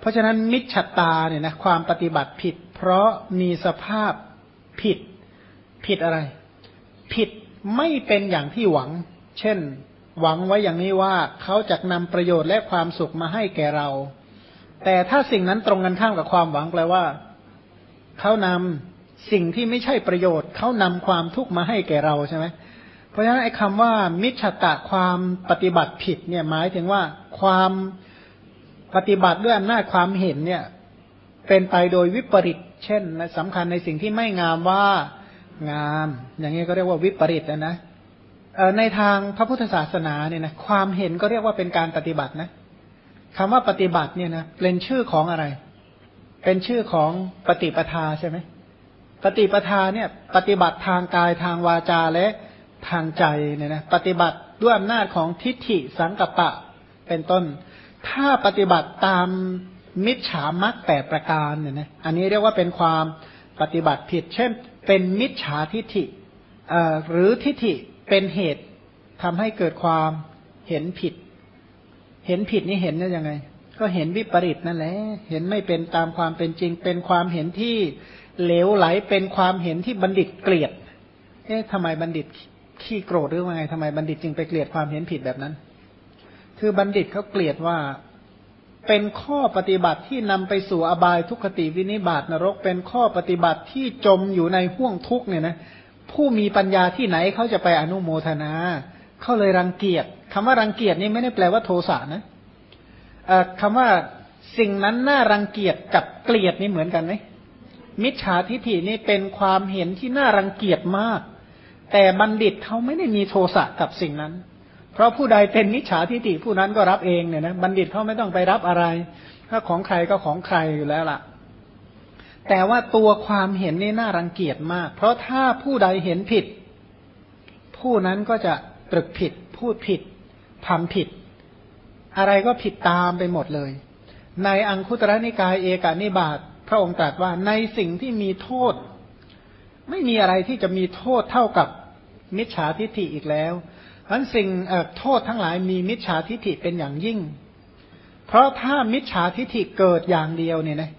เพราะฉะนั้นมิจฉตาเนี่ยนะความปฏิบัติผิด เพราะมีสภาพผิด ผิดอะไร ผิดไม่เป็นอย่างที่หวัง เช่น หวังไว้อย่างนี้ว่าเขาจะนำประโยชน์และความสุขมาให้แก่เรา แต่ถ้าสิ่งนั้นตรงกันข้ามกับความหวังแปลว่าเขานำสิ่งที่ไม่ใช่ประโยชน์เขานำความทุกข์มาให้แก่เราใช่ไหมเพราะฉะนั้นไอ้คำว่ามิจฉตะความปฏิบัติผิดเนี่ยหมายถึงว่าความ ปฏิบัติด้วยอำนาจความเห็นเนี่ย เป็นไปโดยวิปริต เช่นสำคัญในสิ่งที่ไม่งามว่างาม อย่างนี้ก็เรียกว่าวิปริตนะนะในทางพระพุทธศาสนาเนี่ยนะความเห็นก็เรียกว่าเป็นการปฏิบัตินะคำว่าปฏิบัติเนี่ยนะเป็นชื่อของอะไร เป็นชื่อของปฏิปทาใช่ไหมปฏิปทาเนี่ย ปฏิบัติทางกายทางวาจาและทางใจเนี่ยนะปฏิบัติด้วยอำนาจของทิฏฐิสังกัปปะ เป็นต้น ถ้าปฏิบัติตามมิจฉามักแปดประการเนี่ยนะอันนี้เรียกว่าเป็นความปฏิบัติผิด เช่น เป็นมิจฉาทิฏฐิหรือทิฏฐิเป็นเหตุทำให้เกิดความเห็นผิด เห็นผิดนี่เห็นได้ยังไง ก็เห็นวิปริตนั่นแหละเห็นไม่เป็นตามความเป็นจริง เป็นความเห็นที่เหลวไหลเป็นความเห็นที่บัณฑิตเกลียด เอ๊ะทำไมบัณฑิตขี้โกรธหรือว่าไงทำไมบัณฑิตจึงไปเกลียดความเห็นผิดแบบนั้น คือบัณฑิตเขาเกลียดว่าเป็นข้อปฏิบัติที่นำไปสู่อบายทุกขติวินิบาตนรก เป็นข้อปฏิบัติที่จมอยู่ในห่วงทุกเนี่ยนะผู้มีปัญญาที่ไหนเขาจะไปอนุโมทนาเขาเลยรังเกียจคำว่ารังเกียจนี่ไม่ได้แปลว่าโทสะนะคำว่าสิ่งนั้นน่ารังเกียจกับเกลียดนี่เหมือนกันไหมมิจฉาทิฏฐินี่เป็นความเห็นที่น่ารังเกียจมาก แต่บัณฑิตเขาไม่ได้มีโทสะกับสิ่งนั้น ราะผู้ใดเป็นมิจฉาทิฏฐิผู้นั้นก็รับเองเนี่ยนะบัณฑิตเขาไม่ต้องไปรับอะไร ถ้าของใครก็ของใครอยู่แล้วล่ะ แต่ว่าตัวความเห็นนี่น่ารังเกียจมาก เพราะถ้าผู้ใดเห็นผิด ผู้นั้นก็จะตรึกผิด พูดผิดทำผิด อะไรก็ผิดตามไปหมดเลย ในอังคุตระนิกายเอกานิบาตพระองค์ตรัสว่าในสิ่งที่มีโทษ ไม่มีอะไรที่จะมีโทษเท่ากับมิจฉาทิฏฐิอีกแล้ว อันสิ่งโทษทั้งหลายมีมิจฉาทิฏฐิเป็นอย่างยิ่ง เพราะถ้ามิจฉาทิฏฐิเกิดอย่างเดียวเนี่ยนะ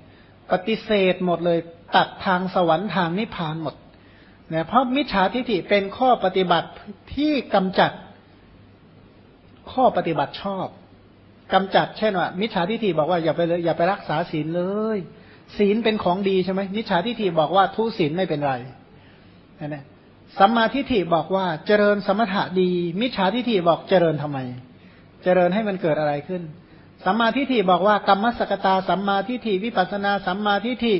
ปฏิเสธหมดเลยตัดทางสวรรค์ทางนิพพานหมดเนี่ยเพราะมิจฉาทิฏฐิเป็นข้อปฏิบัติที่กำจัดข้อปฏิบัติชอบกำจัดเช่นว่า มิจฉาทิฏฐิบอกว่าอย่าไปเลยอย่าไปรักษาศีลเลย ศีลเป็นของดีใช่ไหมมิจฉาทิฏฐิบอกว่าทุศีลไม่เป็นไรนะ สัมมาทิฏฐิบอกว่าเจริญสมถะดี มิจฉาทิฏฐิบอกเจริญทำไม เจริญให้มันเกิดอะไรขึ้น สัมมาทิฏฐิบอกว่ากรรมสกตาสัมมาทิฏฐิวิปัสนาสัมมาทิฏฐิ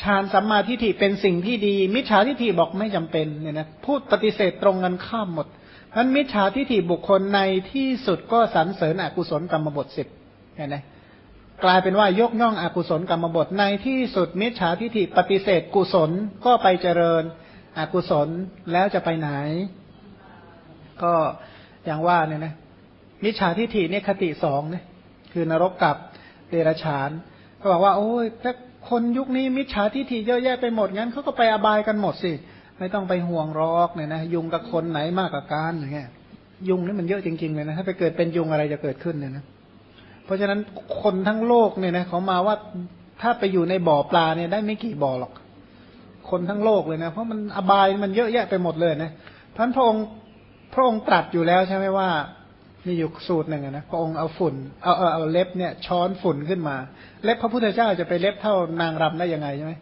ฌานสัมมาทิฏฐิเป็นสิ่งที่ดี มิจฉาทิฏฐิบอกไม่จำเป็นเนี่ยนะพูดปฏิเสธตรงกันข้ามหมดนั้นมิจฉาทิฏฐิบุคคลในที่สุดก็สรรเสริญอกุศลกรรมบทสิบเห็นไหมกลายเป็นว่ายกย่องอกุศลกรรมบทในที่สุดมิจฉาทิฏฐิปฏิเสธกุศลก็ไปเจริญ อกุศลแล้วจะไปไหน ก็อย่างว่าเนี่ยนะมิจฉาทิฏฐิเนี่ยคติสองเนี่ยคือนรกกับเดรัจฉานเขาบอกว่า โอ้ยถ้าคนยุคนี้มิจฉาทิฏฐิเยอะแยะไปหมดงั้นเขาก็ไปอบายกันหมดสิ ไม่ต้องไปห่วงรอกเนี่ยนะยุงกับคนไหนมากกว่ากันอย่างเงี้ยยุงนี่มันเยอะจริงๆเลยนะถ้าไปเกิดเป็นยุงอะไรจะเกิดขึ้นเนี่ยนะเพราะฉะนั้นคนทั้งโลกเนี่ยนะเขามาว่าถ้าไปอยู่ในบ่อปลาเนี่ยได้ไม่กี่บ่อหรอก คนทั้งโลกเลยนะ เพราะมันอบายมันเยอะแยะไปหมดเลยนะท่านพระองค์พระองค์ตรัสอยู่แล้วใช่ไหมว่ามีอยู่สูตรหนึ่งนะพระองค์เอาฝุ่นเอาเอาเอาเล็บเนี่ยช้อนฝุ่นขึ้นมา เล็บพระพุทธเจ้าจะไปเล็บเท่านางรำได้ยังไงใช่ไหม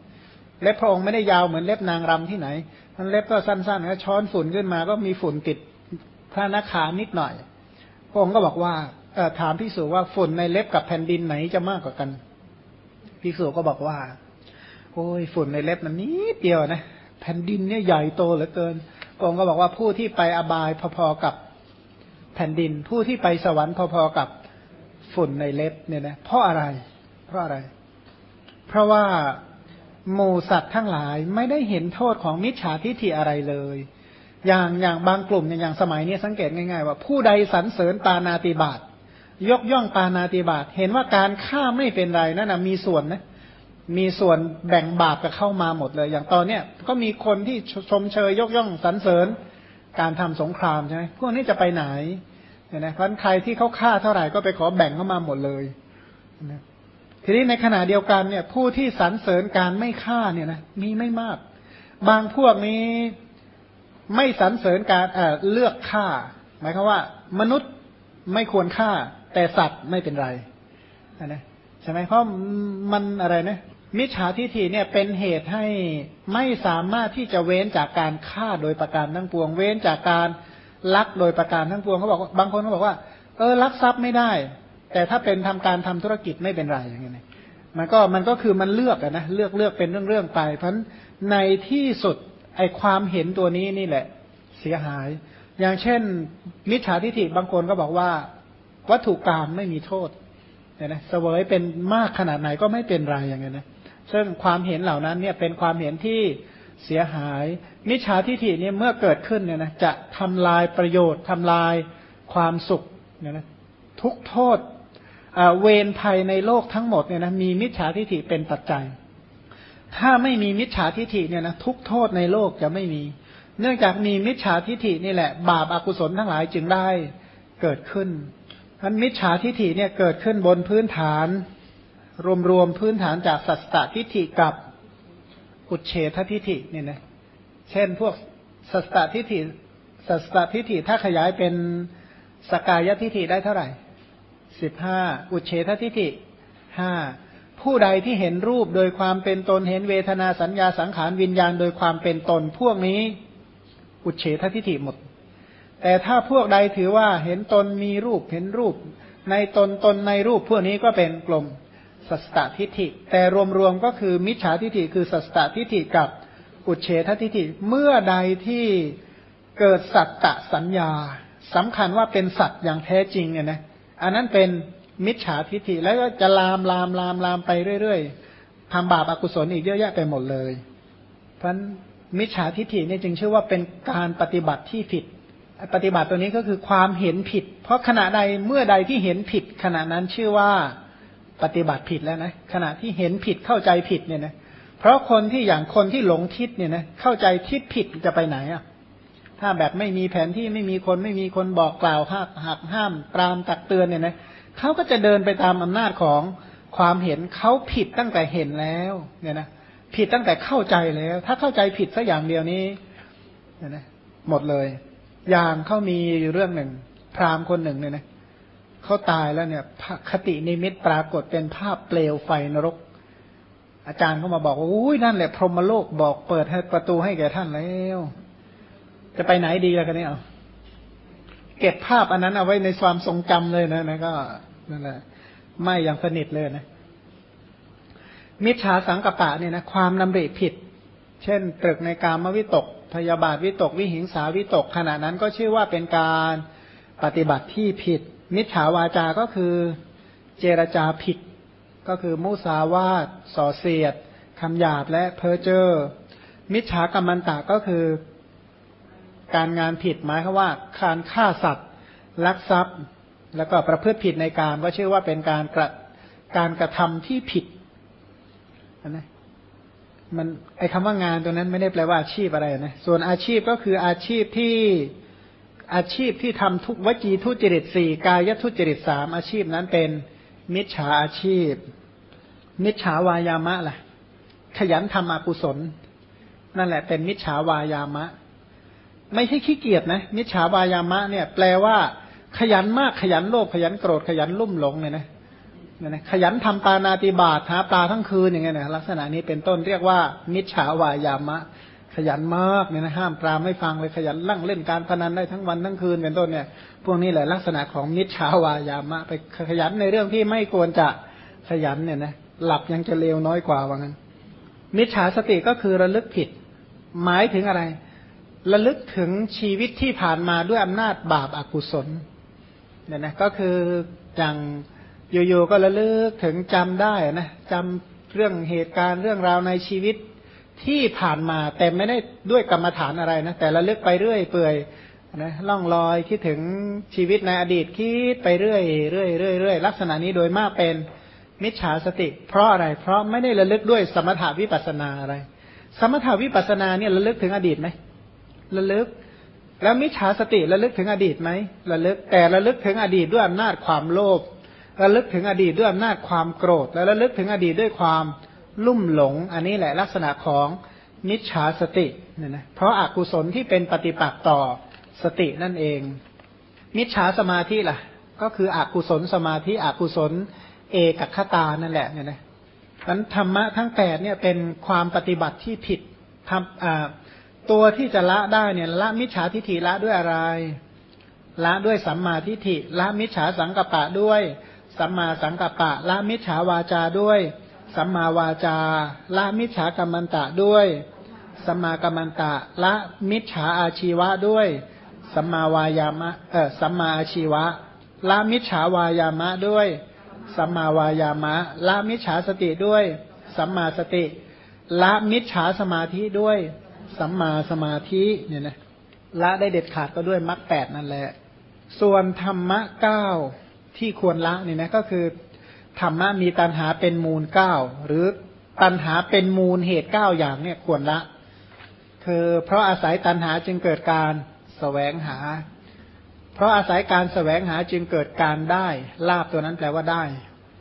เล็บพระองค์ไม่ได้ยาวเหมือนเล็บนางรำที่ไหนมันเล็บก็สั้นๆนะช้อนฝุ่นขึ้นมา ก็มีฝุ่นติดพระนักขานิดหน่อย พระองค์ก็บอกว่าเอถามพิสูจว่าฝุ่นในเล็บกับแผ่นดินไหนจะมากกว่ากันพิสูจก็บอกว่า โอ้ยฝุ่นในเล็บมันนิดเดียวนะแผ่นดินเนี่ยใหญ่โตเหลือเกินพระองค์ก็บอกว่าผู้ที่ไปอบายพอๆกับแผ่นดิน ผู้ที่ไปสวรรค์พอๆกับฝุ่นในเล็บเนี่ยนะเพราะอะไร เพราะอะไร เพราะว่าหมูสัตว์ทั้งหลายไม่ได้เห็นโทษของมิจฉาทิฏฐิอะไรเลย อย่างอย่างบางกลุ่มอย่างสมัยนี้สังเกตง่ายๆว่าผู้ใดสรรเสริญปานาติบาตยกย่องปานาติบาตเห็นว่าการฆ่าไม่เป็นไรนั่นนะมีส่วนนะ มีส่วนแบ่งบาปกับเข้ามาหมดเลย อย่างตอนเนี้ยก็มีคนที่ชมเชยยกย่องสรรเสริญการทำสงครามใช่ไหมพวกนี้จะไปไหนเนี่ยนะเพราะใครที่เขาฆ่าเท่าไหร่ก็ไปขอแบ่งเข้ามาหมดเลยนะทีนี้ในขณะเดียวกันเนี่ย ผู้ที่สรรเสริญการไม่ฆ่าเนี่ยนะมีไม่มาก บางพวกนี้ไม่สรรเสริญการเเลือกฆ่า หมายความว่า มนุษย์ไม่ควรฆ่า แต่สัตว์ไม่เป็นไรนะใช่ไหมเพราะมันอะไรนะ มิจฉาทิฏฐิเนี่ยเป็นเหตุให้ไม่สามารถที่จะเว้นจากการฆ่าโดยประการทั้งปวง เว้นจากการลักโดยประการทั้งปวงเขาบอกบางคนเขาบอกว่า เออลักทรัพย์ไม่ได้ แต่ถ้าเป็นทำการทำธุรกิจไม่เป็นไรอย่างเงี้ยมันก็มันก็คือมันเลือกนะเลือกเลือกเป็นเรื่องๆไป เพราะในที่สุดไอความเห็นตัวนี้นี่แหละ เสียหาย อย่างเช่น มิจฉาทิฏฐิบางคนก็บอกว่า วัตถุกรรมไม่มีโทษเนี่ยนะเสวยเป็นมากขนาดไหนก็ไม่เป็นไรอย่างเงี้ยนะ ซึ่งความเห็นเหล่านั้นเนี่ยเป็นความเห็นที่เสียหาย มิจฉาทิฏฐิเนี่ยเมื่อเกิดขึ้นเนี่ยนะจะทำลายประโยชน์ทำลายความสุขเนี่ยนะทุกโทษเวรภัยในโลกทั้งหมดเนี่ยนะมีมิจฉาทิฏฐิเป็นปัจจัย ถ้าไม่มีมิจฉาทิฏฐิเนี่ยนะทุกโทษในโลกจะไม่มี เนื่องจากมีมิจฉาทิฏฐินี่แหละ บาปอากุศลทั้งหลายจึงได้เกิดขึ้นพันมิจฉาทิฏฐิเนี่ยเกิดขึ้นบนพื้นฐาน รวมๆพื้นฐานจากสัตตทิฏฐิกับอุเฉททิฏฐิเนี่ยนะเช่นพวกสัตตทิฏฐิสัตตทิฏฐิถ้าขยายเป็นสกายทิฏฐิได้เท่าไหร่สิบห้าอุเฉททิฏฐิห้าผู้ใดที่เห็นรูปโดยความเป็นตนเห็นเวทนาสัญญาสังขารวิญญาณโดยความเป็นตน พวกนี้อุเฉททิฏฐิหมด แต่ถ้าพวกใดถือว่าเห็นตนมีรูปเห็นรูป ในตนตนในรูปพวกนี้ก็เป็นกลม สัสตทิฏฐิ แต่รวมๆก็คือมิจฉาทิฏฐิคือสัสตทิฏฐิกับอุเฉททิฏฐิเมื่อใดที่เกิดสัตตสัญญาสำคัญว่าเป็นสัตว์อย่างแท้จริงเนี่ยนะอันนั้นเป็นมิจฉาทิฏฐิแล้วก็จะลามลามลามลามไปเรื่อยๆทำบาปอกุศลอีกเยอะแยะไปหมดเลย เพราะมิจฉาทิฏฐินี่จึงชื่อว่าเป็นการปฏิบัติที่ผิด ปฏิบัติตัวนี้ก็คือความเห็นผิด เพราะขณะใดเมื่อใดที่เห็นผิดขณะนั้นชื่อว่า ปฏิบัติผิดแล้วนะขณะที่เห็นผิดเข้าใจผิดเนี่ยนะเพราะคนที่อย่างคนที่หลงทิศเนี่ยนะเข้าใจทิศผิดจะไปไหนอะ ถ้าแบบไม่มีแผนที่ไม่มีคนไม่มีคนบอกกล่าวหักหักห้ามปรามตักเตือนเนี่ยนะเขาก็จะเดินไปตามอำนาจของความเห็นเขาผิดตั้งแต่เห็นแล้วเนี่ยนะผิดตั้งแต่เข้าใจแล้ว ถ้าเข้าใจผิดสักอย่างเดียวนี้เนี่ยนะหมดเลย อย่างเขามีเรื่องหนึ่ง พราหมณ์คนหนึ่งเนี่ยนะ เขาตายแล้วเนี่ยคตินิมิตปรากฏเป็นภาพเปลวไฟนรก อาจารย์เขามาบอกว่าอุ้ยนั่นแหละพรหมโลกบอกเปิดให้ประตูให้แก่ท่านแล้ว จะไปไหนดีล่ะกันเนี่ยเก็บภาพอันนั้นเอาไว้ในความทรงจำเลยนะนะก็นั่นแหละไม่อย่างสนิทเลยนะมิจฉาสังกปะเนี่ยนะความนำริผิด เช่น ตรึกในการมวิตก พยาบาทวิตก วิหิงสาวิตก ขณะนั้นก็ชื่อว่าเป็นการปฏิบัติที่ผิด มิจฉาวาจา ก็คือเจรจาผิด ก็คือมุสาวาทส่อเสียดคำหยาบและเพ้อเจ้อมิจฉากรรมันตาก็คือ การงานผิดหมายคือว่าการฆ่าสัตว์ลักทรัพย์ แล้วก็ประพฤติผิดในการก็ชื่อว่าเป็นการกระการกระทำที่ผิดนะมันไอคำว่างานตัวนั้นไม่ได้แปลว่าอาชีพอะไรนะส่วนอาชีพก็คืออาชีพที่ อาชีพที่ทำทุกวจีทุจริตสี่กายทุจริตสามอาชีพนั้นเป็นมิจฉาอาชีพ มิจฉาวายามะล่ะ ขยันทำอกุศล นั่นแหละเป็นมิจฉาวายามะ ไม่ใช่ขี้เกียจนะ มิจฉาวายามะ เนี่ย แปลว่า ขยันมากขยันโลภขยันโกรธขยันลุ่มหลงเนี่ยนะนะขยันทำปานาติบาตหาปลาทั้งคืนอย่างเงี้ยนะลักษณะนี้เป็นต้นเรียกว่า มิจฉาวายามะ ขยันมากเนี่ยนะห้ามปรามไม่ฟังเลยขยันลั่งเล่นการพนันได้ทั้งวันทั้งคืนเป็นต้นเนี่ย พวกนี้แหละลักษณะของมิจฉาวายามะ ไปขยันในเรื่องที่ไม่ควรจะขยันเนี่ยนะหลับยังจะเลวน้อยกว่าว่างั้น มิจฉาสติก็คือระลึกผิด หมายถึงอะไร ระลึกถึงชีวิตที่ผ่านมาด้วยอำนาจบาปอากุศลเนี่ยนะก็คืออย่างอยู่ๆก็ระลึกถึงจำได้นะจำเรื่องเหตุการณ์เรื่องราวในชีวิต ที่ผ่านมาแต่ไม่ได้ด้วยกรรมฐานอะไรนะแต่ละลึกไปเรื่อยเปื่อยนะล่องลอยคิดถึงชีวิตในอดีตคิดไปเรื่อยเรื่อยเรื่อยเรื่อยลักษณะนี้โดยมากเป็นมิจฉาสติ เพราะอะไร เพราะไม่ได้ระลึกด้วยสมถาวิปัสนาอะไร สมถาวิปัสนาเนี่ยระลึกถึงอดีตไหมระลึก แล้วมิจฉาสติระลึกถึงอดีตไหมระลึกแต่ระลึกถึงอดีตด้วยอำนาจความโลภระลึกถึงอดีตด้วยอำนาจความโกรธ แล้วระลึกถึงอดีตด้วยความ ลุ่มหลง อันนี้แหละลักษณะของมิจฉาสติเนี่ยนะเพราะอากุศลที่เป็นปฏิปักษ์ต่อสตินั่นเอง มิจฉาสมาธิล่ะ ก็คืออกุศลสมาธิอกุศล เอกคตานั่นแหละเนี่ยนะนั้นธรรมะทั้งแปดเนี่ยเป็นความปฏิบัติที่ผิดทำตัวที่จะละได้เนี่ยละมิจฉาทิฏฐิละด้วยอะไร ละด้วยสัมมาทิฏฐิละมิจฉาสังกัปปะด้วย สัมมาสังกัปปะละมิจฉาวาจาด้วย สัมมาวาจา ละมิจฉากรรมันตะด้วย สัมมากัมมันตะ ละมิจฉาอาชีวะด้วย สัมมาวายามะเออสัมมาอาชีวะ ละมิจฉาวายามะด้วย สัมมาวายามะ ละมิจฉาสติด้วย สัมมาสติ ละมิจฉาสมาธิด้วย สัมมาสมาธิเนี่ยนะละได้เด็ดขาดก็ด้วยมรรคแปดนั่นแหละ ส่วนธรรมะเก้าที่ควรละเนี่ยนะก็คือ ธรรมะมีตัณหาเป็นมูลเก้าหรือตัณหาเป็นมูลเหตุเก้าอย่างเนี่ยควรละ คือเพราะอาศัยตัณหาจึงเกิดการสแสวงหา เพราะอาศัยการสแสวงหาจึงเกิดการได้ลาบตัวนั้นแปลว่าได้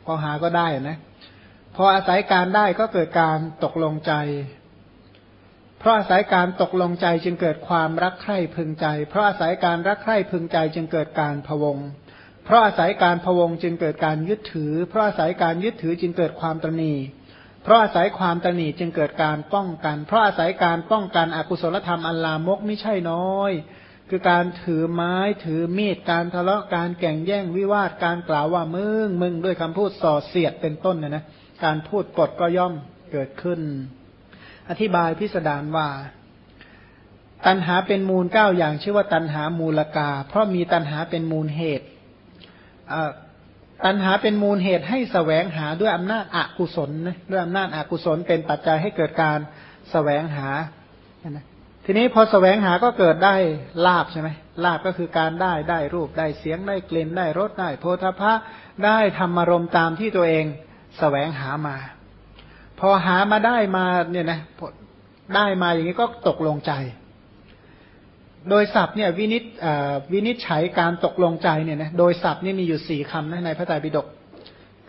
พอหาก็ได้นะพออาศัยการได้ก็เกิดการตกลงใจ เพราะอาศัยการตกลงใจจึงเกิดความรักใคร่พึงใจ เพราะอาศัยการรักใคร่พึงใจจึงเกิดการพวง เพราะอาศัยการพวงจึงเกิดการยึดถือ เพราะอาศัยการยึดถือจึงเกิดความตนีเพราะอาศัยความตนีจึงเกิดการป้องกัน เพราะอาศัยการป้องกันอกุศลธรรมอันลามกไม่ใช่น้อย คือการถือไม้ถือมีดการทะเลาะการแก่งแย่งวิวาทการกล่าวว่ามึงมึงด้วยคำพูดส่อเสียดเป็นต้นเนะนะการพูดกดก็ย่อมเกิดขึ้น อธิบายพิสดารว่าตัณหาเป็นมูลเก้าอย่างชื่อว่าตัณหามูลกา เพราะมีตัณหาเป็นมูลเหตุ ตัณหาเป็นมูลเหตุให้สแสวงหาด้วยอำนาจอากุศลนะด้วยอำนาจอากุศลเป็นปัจจัยให้เกิดการสแสวงหานะทีนี้พอสแสวงหาก็เกิดได้ลาบใช่ไหมลาบก็คือการได้ได้รูปได้เสียงได้กลิ่นได้รสได้โพธพะได้ธรรมารมตามที่ตัวเองสแสวงหามา พอหามาได้มาเนี่ยนะได้มาอย่างนี้ก็ตกลงใจ โดยศัพท์เนี่ยวินิจวินิจฉัยการตกลงใจเนี่ยนะโดยศัพท์นี่มีอยู่สี่คำนะในพระไตรปิฎก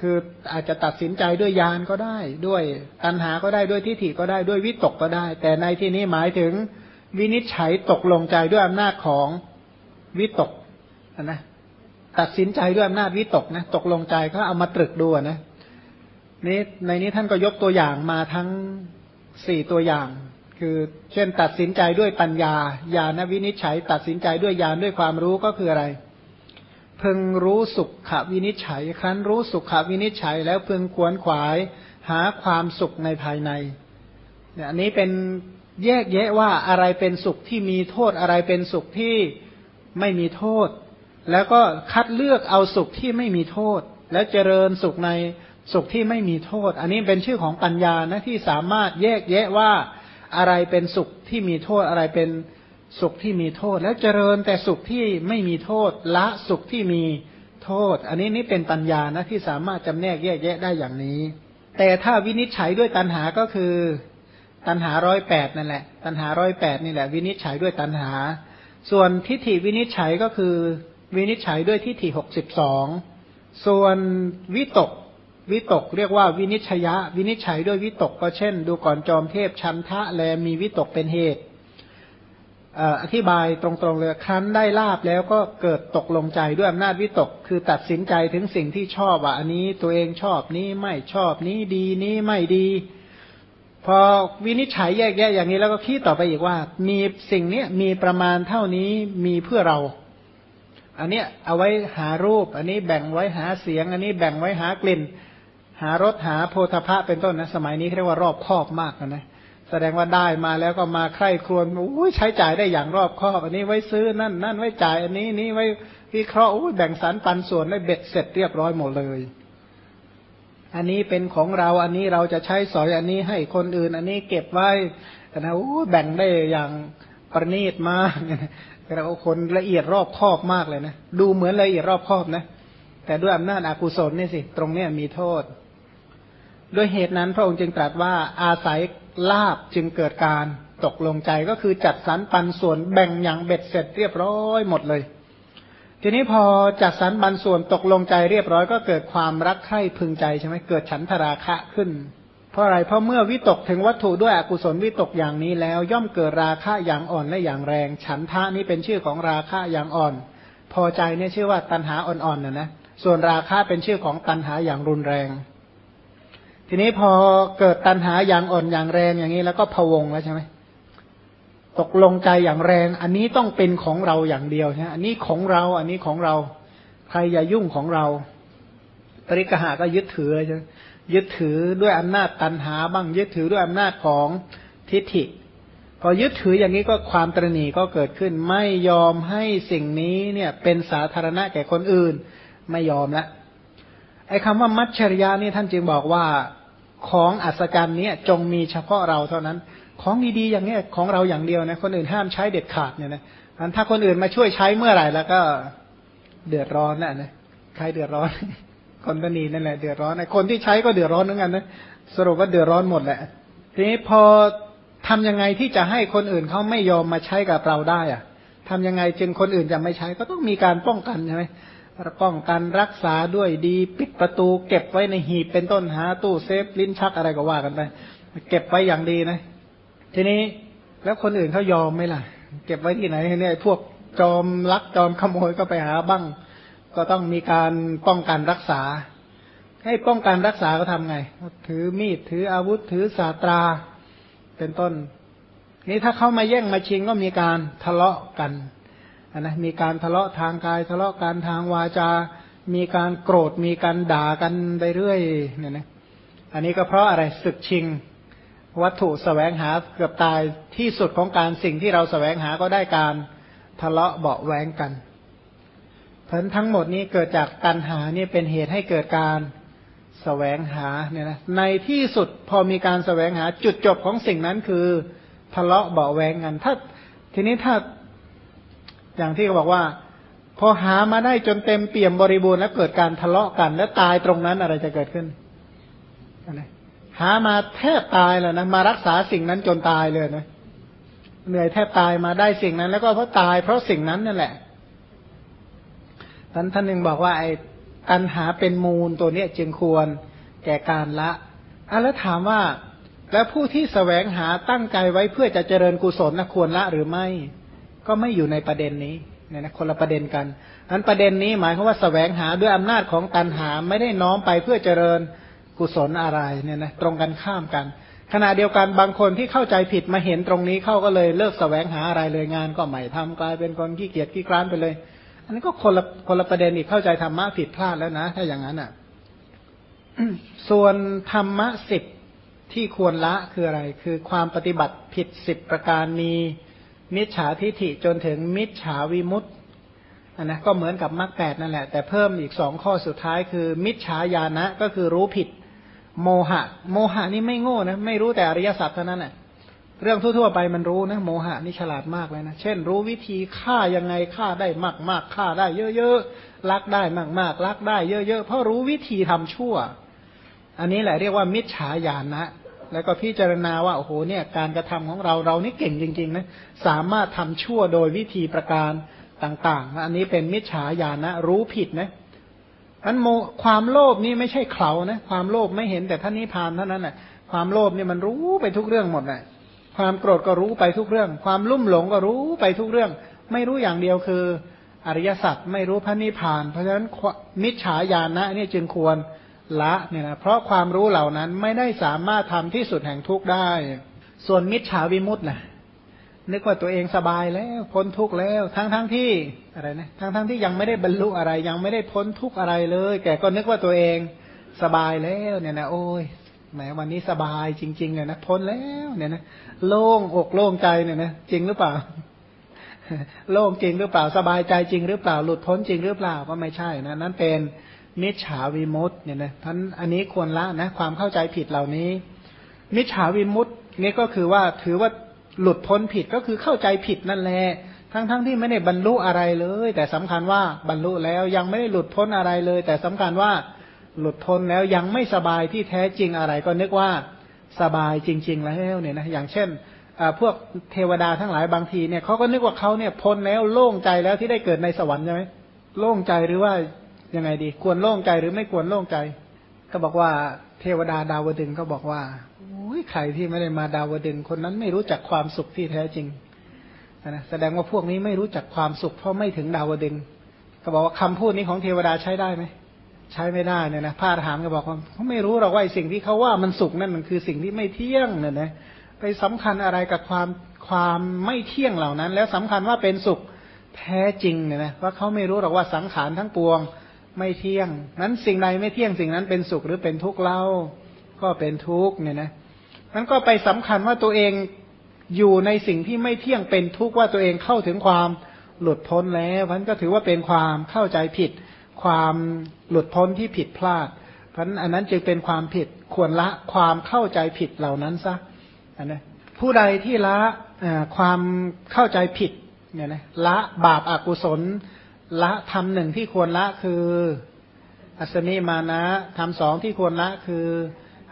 คืออาจจะตัดสินใจด้วยยานก็ได้ ด้วยตัณหาก็ได้ด้วยทิฏฐิก็ได้ด้วยวิตกก็ได้ แต่ในที่นี้หมายถึงวินิจฉัยตกลงใจด้วยอำนาจของวิตกนะตัดสินใจด้วยอำนาจวิตกนะตกลงใจก็เอามาตรึกดูนะนี่ในนี้ท่านก็ยกตัวอย่างมาทั้งสี่ตัวอย่าง คือเช่นตัดสินใจด้วยปัญญาญาณวินิจฉัย ตัดสินใจด้วยญาณด้วยความรู้ก็คืออะไร พึงรู้สุขขวินิจฉัย ครั้นรู้สุขขวินิจฉัย แล้วพึงขวนขวายหาความสุขในภายในเนี่ยอันนี้เป็นแยกแยะว่าอะไรเป็นสุขที่มีโทษอะไรเป็นสุขที่ไม่มีโทษ แล้วก็คัดเลือกเอาสุขที่ไม่มีโทษ และเจริญสุขในสุขที่ไม่มีโทษ อันนี้เป็นชื่อของปัญญานะที่สามารถแยกแยะว่า อะไรเป็นสุขที่มีโทษอะไรเป็นสุขที่มีโทษ แล้วเจริญแต่สุขที่ไม่มีโทษ ละสุขที่มีโทษ อันนี้นี่เป็นปัญญานะที่สามารถจำแนกแยกแยะได้อย่างนี้ แต่ถ้าวินิจฉัยด้วยตัณหาก็คือ ตัณหาร้อยแปดนั่นแหละ ตัณหาร้อยแปดนี่แหละ วินิจฉัยด้วยตัณหา ส่วนทิฏฐิวินิจฉัยก็คือ วินิจฉัยด้วยทิฏฐิหกสิบสองส่วนวิตก วิตกเรียกว่าวินิชยะ วินิจฉัยด้วยวิตกก็เช่น ดูก่อนจอมเทพชันทะแลมีวิตกเป็นเหตุอธิบายตรงๆเลยครั้นได้ลาบแล้วก็เกิดตกลงใจด้วยอำนาจวิตก คือตัดสินใจถึงสิ่งที่ชอบว่าอันนี้ตัวเองชอบนี้ไม่ชอบนี้ดีนี้ไม่ดี พอวินิจฉัยแยกแยะอย่างนี้แล้วก็คิดต่อไปอีกว่า มีสิ่งเนี้ยมีประมาณเท่านี้มีเพื่อเรา อันเนี้ยเอาไว้หารูป อันนี้แบ่งไว้หาเสียง อันนี้แบ่งไว้หากลิ่น หารถหาโพธพะเป็นต้นนะสมัยนี้เรียกว่ารอบคอบมากนะแสดงว่าได้มาแล้วก็มาใคร่ครวญอุ้ยใช้จ่ายได้อย่างรอบคอบ อันนี้ไว้ซื้อนั่นนั่นไว้จ่ายอันนี้นี้ไว้วิเคราะห์อุ้ยแบ่งสรรปันส่วนได้เบ็ดเสร็จเรียบร้อยหมดเลย อันนี้เป็นของเราอันนี้เราจะใช้สอยอันนี้ให้คนอื่น อันนี้เก็บไว้แต่นะอู้แบ่งได้อย่างประณีตมากเราคนละเอียดรอบคอบมากเลยนะดูเหมือนละเอียดรอบคอบนะ แต่ด้วยอำนาจอากุศลนี่สิ ตรงเนี้ยมีโทษ ด้วยเหตุนั้นพระองค์จึงตรัสว่าอาศัยลาบจึงเกิดการตกลงใจก็คือจัดสรรปันส่วนแบ่งอย่างเบ็ดเสร็จเรียบร้อยหมดเลย ทีนี้พอจัดสรรบันส่วนตกลงใจเรียบร้อยก็เกิดความรักใคร่พึงใจใช่ไหมเกิดฉันทราคะขึ้น เพราะอะไรเพราะเมื่อวิตกถึงวัตถุด้วยอกุศลวิตกอย่างนี้แล้ว ย่อมเกิดราคะอย่างอ่อนและอย่างแรง ฉันทะนี้เป็นชื่อของราคะอย่างอ่อน พอใจเนี่ยชื่อว่าตัณหาอ่อนๆนะนะส่วนราคะเป็นชื่อของตัณหาอย่างรุนแรง ทีนี้พอเกิดตัณหาอย่างอ่อนอย่างแรงอย่างนี้ แล้วก็พวงแล้วใช่ไหมตกลงใจอย่างแรง อันนี้ต้องเป็นของเราอย่างเดียวใช่ไหมอันนี้ของเรา อันนี้ของเรา ใครอย่ายุ่งของเรา ปริกหาก็ยึดถือใช่ไหมยึดถือด้วยอำนาจตันหาบ้าง ยึดถือด้วยอำนาจของทิฏฐิ พอยึดถืออย่างนี้ก็ความตรณีก็เกิดขึ้น ไม่ยอมให้สิ่งนี้เนี่ย เป็นสาธารณะแก่คนอื่น ไม่ยอมละ ไอ้คำว่ามัจฉริยะนี่ท่านจึงบอกว่าของอัศจรรย์นี้จงมีเฉพาะเราเท่านั้น ของดีๆอย่างนี้ของเราอย่างเดียวนะคนอื่นห้ามใช้เด็ดขาดเนี่ยนะถ้าคนอื่นมาช่วยใช้เมื่อไหร่แล้วก็เดือดร้อนนะนะใครเดือดร้อน คนตนีนั่นแหละเดือดร้อนไอ้คนที่ใช้ก็เดือดร้อนเหมือนกันนะสรุปว่าเดือดร้อนหมดแหละทีนี้พอทำยังไงที่จะให้คนอื่นเขาไม่ยอมมาใช้กับเราได้อะทำยังไงจึงคนอื่นจะไม่ใช้ก็ต้องมีการป้องกันใช่ไหม ป้องกันรักษาด้วยดี ปิดประตู เก็บไว้ในหีบเป็นต้นหาตู้เซฟลิ้นชักอะไรก็ว่ากันไปเก็บไว้อย่างดีนะ ทีนี้แล้วคนอื่นเขายอมไหมล่ะ เก็บไว้ที่ไหนเนี่ยพวกจอมลักจอมขโมยก็ไปหาบ้าง ก็ต้องมีการป้องกันรักษา ให้ป้องกันรักษาก็ทำไง ถือมีดถืออาวุธถือสาตรา เป็นต้น นี้ถ้าเข้ามาแย่งมาชิงก็มีการทะเลาะกัน นนะมีการทะเลาะทางกายทะเลาะกันทางวาจา มีการโกรธมีการด่ากันไปเรื่อยเนี่ยนะอันนี้ก็เพราะอะไรศึกชิง วัตถุสแสวงหาเกือบตายที่สุดของการสิ่งที่เราสแสวงหาก็ได้การทะเลาะเบาแวงกันเพราะทั้งหมดนี้เกิดจากตัณหานี่เป็นเหตุให้เกิดการสแสวงหาเนี่ยนะในที่สุดพอมีการสแสวงหาจุดจบของสิ่งนั้นคือทะเลาะเบาแวงกัน ถ้าทีนี้ถ้า อย่างที่เขาบอกว่า พอหามาได้จนเต็มเปี่ยมบริบูรณ์แล้วเกิดการทะเลาะกัน แล้วตายตรงนั้นอะไรจะเกิดขึ้นอะไรหามาแทบตายแล้วนะมารักษาสิ่งนั้นจนตายเลยนะเหนื่อยแทบตายมาได้สิ่งนั้น แล้วก็เพราะตายเพราะสิ่งนั้นนั่นแหละท่านท่านหนึ่งบอกว่าไอ้ตัณหาเป็นมูลตัวเนี้ยจึงควรแก่การละอะแล้วถามว่า แล้วผู้ที่สแสวงหาตั้งใจไว้เพื่อจะเจริญกุศลนะควรละหรือไม่ ก็ไม่อยู่ในประเด็นนี้เนี่ยนะคนละประเด็นกันนั้นประเด็นนี้หมายความว่าสแสวงหาด้วยอำนาจของตัณหาไม่ได้น้อมไปเพื่อเจริญกุศลอะไรเนี่ยนะตรงกันข้ามกัน ขณะเดียวกันบางคนที่เข้าใจผิดมาเห็นตรงนี้เข้าก็เลยเลิกสแสวงหาอะไรเลยงานก็ไม่ทำกลายเป็นคนขี้เกียจขี้คร้านไปเลย อันนี้ก็คนละคนละประเด็นอีกเข้าใจธรรมะผิดพลาดแล้วนะ ถ้าอย่างนั้นอะส่วนธรรมะสิบที่ควรละคืออะไร คือความปฏิบัติผิดสิบประการมี มิจฉาทิฐิจนถึงมิจฉาวิมุตตอันนะก็เหมือนกับมรรคแปดนั่นแหละ แต่เพิ่มอีกสองข้อสุดท้ายคือ มิจฉาญาณะก็คือรู้ผิด โมหะ โมหะนี่ไม่โง่นะไม่รู้แต่อริยสัจเท่านั้นแหละเรื่องทั่วๆไปมันรู้นะโมหะนี่ฉลาดมากเลยนะเช่น รู้วิธีฆ่ายังไงฆ่าได้มากมากฆ่าได้เยอะๆลักได้มากมากลักได้เยอะๆเพราะรู้วิธีทำชั่ว อันนี้แหละเรียกว่ามิจฉาญาณนะ แล้วก็พิจารณาว่าโอ้โหเนี่ยการกระทำของเราเรานี่เก่งจริงๆนะสามารถทำชั่วโดยวิธีประการต่าง ๆ อันนี้เป็นมิจฉาญาณนะรู้ผิดนะอันโมความโลภนี่ไม่ใช่เขานะความโลภไม่เห็นแต่ท่านนิพานเท่านั้นแหละความโลภนี่มันรู้ไปทุกเรื่องหมดแหละความโกรธก็รู้ไปทุกเรื่อง ความลุ่มหลงก็รู้ไปทุกเรื่อง ไม่รู้อย่างเดียวคือ อริยสัจไม่รู้พระนิพพาน เพราะฉะนั้นมิจฉาญาณนะนี่จึงควร ละเนี่ยนะเพราะความรู้เหล่านั้นไม่ได้สามารถทำที่สุดแห่งทุกข์ได้ ส่วนมิจฉาวิมุตต์นะนึกว่าตัวเองสบายแล้ว พ้นทุกข์แล้ว ทั้งทั้งที่อะไรนะทั้งทั้งที่ยังไม่ได้บรรลุอะไร ยังไม่ได้พ้นทุกข์อะไรเลย แกก็นึกว่าตัวเองสบายแล้วเนี่ยนะโอ้ยแหมวันนี้สบายจริงๆเนี่ยนะพ้นแล้วเนี่ยนะโล่งอกโล่งใจเนี่ยนะจริงหรือเปล่า โล่งจริงหรือเปล่าสบายใจจริงหรือเปล่า หลุดพ้นจริงหรือเปล่าก็ไม่ใช่นะนั้นเป็น มิจฉาวิมุตต์เนี่ยนะท่านอันนี้ควรละนะ ความเข้าใจผิดเหล่านี้ มิจฉาวิมุตต์นี่ก็คือว่าถือว่าหลุดพ้นผิดก็คือเข้าใจผิดนั่นแหละทั้งๆทที่ไม่ได้บรรลุอะไรเลย แต่สำคัญว่าบรรลุแล้วยังไม่ได้หลุดพ้นอะไรเลย แต่สำคัญว่าหลุดพ้นแล้วยังไม่สบายที่แท้จริงอะไร ก็นึกว่าสบายจริง ๆ แล้วเนี่ยนะอย่างเช่นพวกเทวดาทั้งหลายบางทีเนี่ยเขาก็นึกว่าเขาเนี่ยพ้นแล้วโล่งใจแล้วที่ได้เกิดในสวรรค์ใช่ไหมโล่งใจหรือว่า ยังไงดี ควรโล่งใจหรือไม่ควรโล่งใจ ก็บอกว่าเทวดาดาวดึงก็บอกว่าอุ้ยใครที่ไม่ได้มาดาวดึงคนนั้นไม่รู้จักความสุขที่แท้จริงนะแสดงว่าพวกนี้ไม่รู้จักความสุขเพราะไม่ถึงดาวดึงก็บอกว่าคำพูดนี้ของเทวดาใช้ได้ไหมใช้ไม่ได้เนี่ยนะพระถามก็บอกว่าเขาไม่รู้หรอกว่าสิ่งที่เขาว่ามันสุขนั่นมันคือสิ่งที่ไม่เที่ยงเนี่ยนะไปสำคัญอะไรกับความความไม่เที่ยงเหล่านั้น แล้วสำคัญว่าเป็นสุขแท้จริงเนี่ยนะว่าเขาไม่รู้หรอกว่าสังขารทั้งปวง ไม่เที่ยง นั้นสิ่งใดไม่เที่ยงสิ่งนั้นเป็นสุขหรือเป็นทุกข์เล่าก็เป็นทุกข์เนี่ยนะนั้นก็ไปสำคัญว่าตัวเองอยู่ในสิ่งที่ไม่เที่ยงเป็นทุกข์ว่าตัวเองเข้าถึงความหลุดพ้นแล้วมันก็ถือว่าเป็นความเข้าใจผิด ความหลุดพ้นที่ผิดพลาดพราะอันนั้นจึงเป็นความผิดควรละความเข้าใจผิดเหล่านั้นซะอันนะผู้ใดที่ละความเข้าใจผิดเนี่ยนะละบาปอากุศล ละทำหนึ่งที่ควรละคืออัศมีมานะทำสองที่ควรละคือ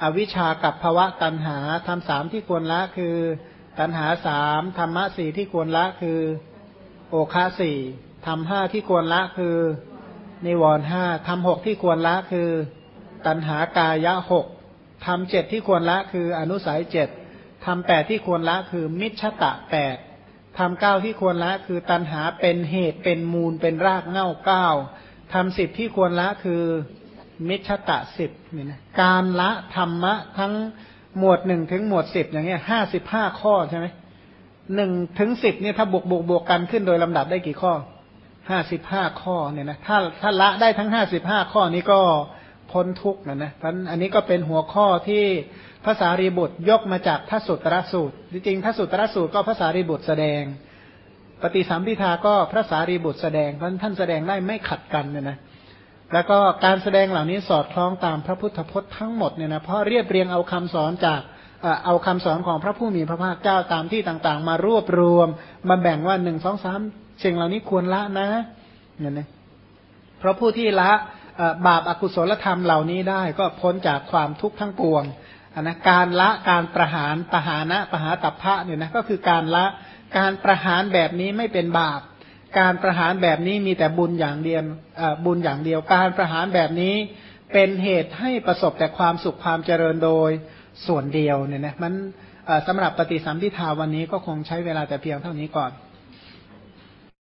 อวิชากับภวะตัณหาทำสามที่ควรละคือ ตัณหาสามธรรมะสี่ที่ควรละคือ โอคาสี่ทำห้าที่ควรละคือนิวรห้าทำหกที่ควรละคือ ตัณหากายะหกทำเจ็ดที่ควรละคืออนุสัยเจ็ดทำแปดที่ควรละคือมิชตะแปด ทำเก้าที่ควรละคือตันหาเป็นเหตุเป็นมูลเป็นรากเง่าเก้าทำสิบที่ควรละคือมิชตะสิบนี่นะการละธรรมะทั้งหมวดหนึ่งถึงหมวดสิบอย่างเงี้ยห้าสิบห้าข้อใช่ไหมหนึ่งถึงสิบเนี่ยถ้าบวกบวกบวกกันขึ้นโดยลำดับได้กี่ข้อห้าสิบห้าข้อเนี่ยนะถ้าถ้าละได้ทั้งห้าสิบห้าข้อนี้ก็ พ้นทุกข์นะนะเพราะอันนี้ก็เป็นหัวข้อที่ภาษารีบุตรยกมาจากทัสุตรสูตร จริงๆทัสุตรสูตรก็ภาษารีบุตรแสดง ปฏิสัมพิทาก็พระสารีบุตรแสดงเพราะท่านแสดงได้ไม่ขัดกันเนี่ยนะแล้วก็การแสดงเหล่านี้สอดคล้องตามพระพุทธพจน์ทั้งหมดเนี่ยนะเพราะเรียบเรียงเอาคำสอนจากเอาคำสอนของพระผู้มีพระภาคเจ้าตามที่ต่างๆ มารวบรวม มาแบ่งว่าหนึ่งสองสามสิ่งเหล่านี้ควรละนะเนี่ยนะเพราะผู้ที่ละ บาปอากุศลธรรมเหล่านี้ได้ก็พ้นจากความทุกข์ทั้งปวงนนะการละการประหารปหานะปหาตัพพะเนี่ยนะก็คือการละการประหารแบบนี้ไม่เป็นบาป การประหารแบบนี้มีแต่บุญอย่างเดียวบุญอย่างเดียว การประหารแบบนี้เป็นเหตุให้ประสบแต่ความสุขความเจริญโดยส่วนเดียวเนี่ยนะมันสำหรับปฏิสัมพิทาวันนี้ก็คงใช้เวลาแต่เพียงเท่านี้ก่อน